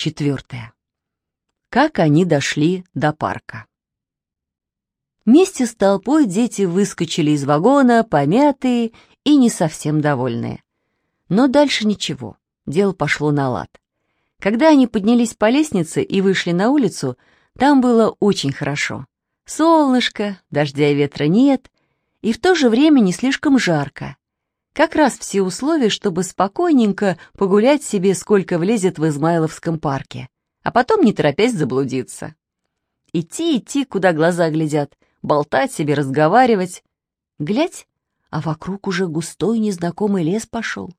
Четвертое. Как они дошли до парка. Вместе с толпой дети выскочили из вагона, помятые и не совсем довольные. Но дальше ничего, дело пошло на лад. Когда они поднялись по лестнице и вышли на улицу, там было очень хорошо. Солнышко, дождя и ветра нет, и в то же время не слишком жарко. Как раз все условия, чтобы спокойненько погулять себе, сколько влезет в Измайловском парке, а потом не торопясь заблудиться. Идти, идти, куда глаза глядят, болтать себе, разговаривать. Глядь, а вокруг уже густой незнакомый лес пошел.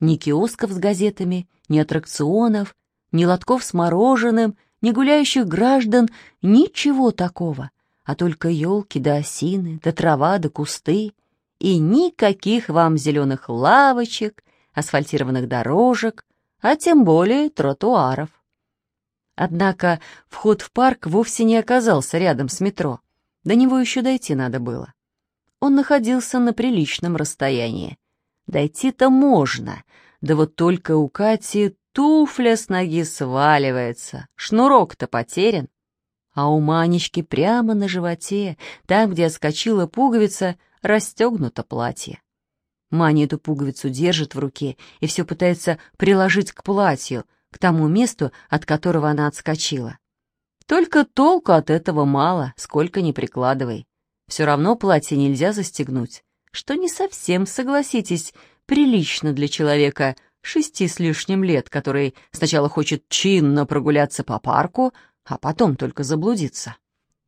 Ни киосков с газетами, ни аттракционов, ни лотков с мороженым, ни гуляющих граждан, ничего такого, а только елки да осины, да трава да кусты, и никаких вам зеленых лавочек, асфальтированных дорожек, а тем более тротуаров. Однако вход в парк вовсе не оказался рядом с метро. До него еще дойти надо было. Он находился на приличном расстоянии. Дойти-то можно, да вот только у Кати туфля с ноги сваливается, шнурок-то потерян. А у Манечки прямо на животе, там, где отскочила пуговица, расстегнуто платье. Маня эту пуговицу держит в руке и все пытается приложить к платью, к тому месту, от которого она отскочила. Только толку от этого мало, сколько ни прикладывай. Все равно платье нельзя застегнуть, что не совсем, согласитесь, прилично для человека шести с лишним лет, который сначала хочет чинно прогуляться по парку, а потом только заблудиться.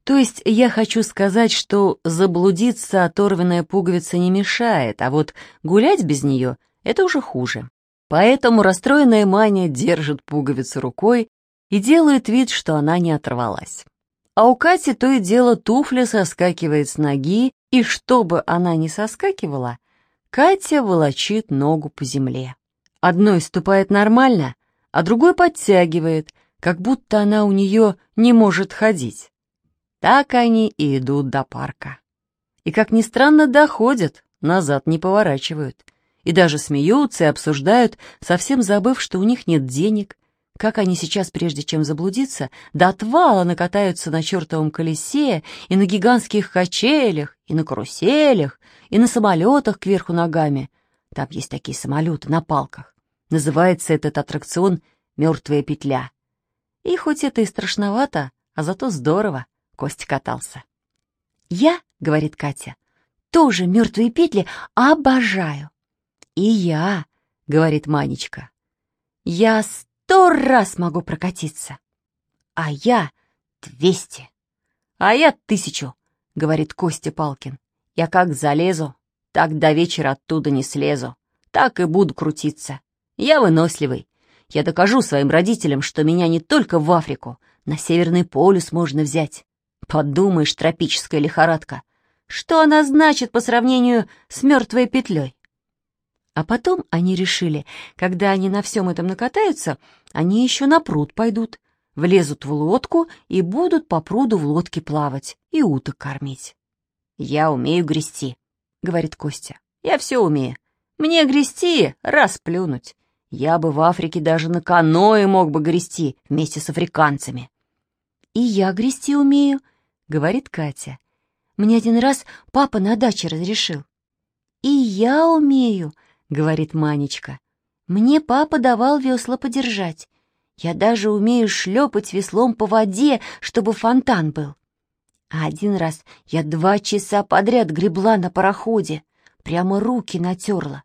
То есть я хочу сказать, что заблудиться оторванная пуговица не мешает, а вот гулять без нее — это уже хуже. Поэтому расстроенная Маня держит пуговицу рукой и делает вид, что она не оторвалась. А у Кати то и дело туфля соскакивает с ноги, и чтобы она не соскакивала, Катя волочит ногу по земле. Одной ступает нормально, а другой подтягивает, как будто она у нее не может ходить. Так они и идут до парка. И, как ни странно, доходят, назад не поворачивают. И даже смеются и обсуждают, совсем забыв, что у них нет денег, как они сейчас, прежде чем заблудиться, до отвала накатаются на чертовом колесе и на гигантских качелях, и на каруселях, и на самолетах кверху ногами. Там есть такие самолеты на палках. Называется этот аттракцион «Мертвая петля». И хоть это и страшновато, а зато здорово, Костя катался. «Я, — говорит Катя, — тоже мертвые петли обожаю». «И я, — говорит Манечка, — я сто раз могу прокатиться. А я двести. А я тысячу, говорит Костя Палкин. Я как залезу, так до вечера оттуда не слезу. Так и буду крутиться. Я выносливый. Я докажу своим родителям, что меня не только в Африку, на Северный полюс можно взять. Подумаешь, тропическая лихорадка. Что она значит по сравнению с мертвой петлей? А потом они решили, когда они на всем этом накатаются, они еще на пруд пойдут, влезут в лодку и будут по пруду в лодке плавать и уток кормить. «Я умею грести», — говорит Костя. «Я все умею. Мне грести — расплюнуть. Я бы в Африке даже на каное мог бы грести вместе с африканцами». «И я грести умею», — говорит Катя. «Мне один раз папа на даче разрешил». «И я умею», говорит Манечка. «Мне папа давал весла подержать. Я даже умею шлепать веслом по воде, чтобы фонтан был. А один раз я два часа подряд гребла на пароходе, прямо руки натерла.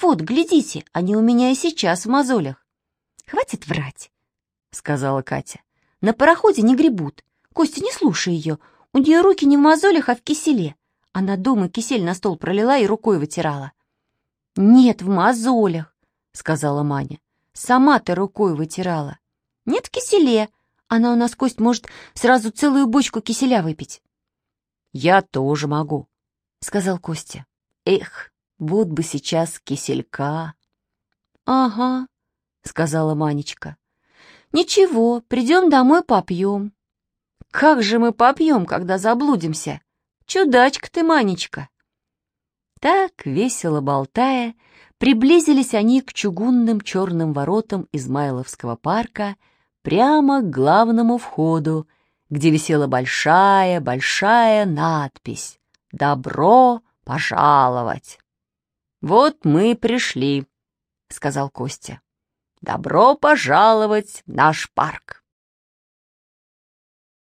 Вот, глядите, они у меня и сейчас в мозолях. Хватит врать, — сказала Катя. На пароходе не гребут. Костя, не слушай ее. У нее руки не в мозолях, а в киселе. Она дома кисель на стол пролила и рукой вытирала. «Нет, в мозолях», — сказала Маня. «Сама ты рукой вытирала». «Нет в киселе. Она у нас, кость, может сразу целую бочку киселя выпить». «Я тоже могу», — сказал Костя. «Эх, вот бы сейчас киселька». «Ага», — сказала Манечка. «Ничего, придем домой попьем». «Как же мы попьем, когда заблудимся? Чудачка ты, Манечка!» Так, весело болтая, приблизились они к чугунным черным воротам Измайловского парка, прямо к главному входу, где висела большая-большая надпись «Добро пожаловать!» «Вот мы пришли», — сказал Костя. «Добро пожаловать в наш парк!»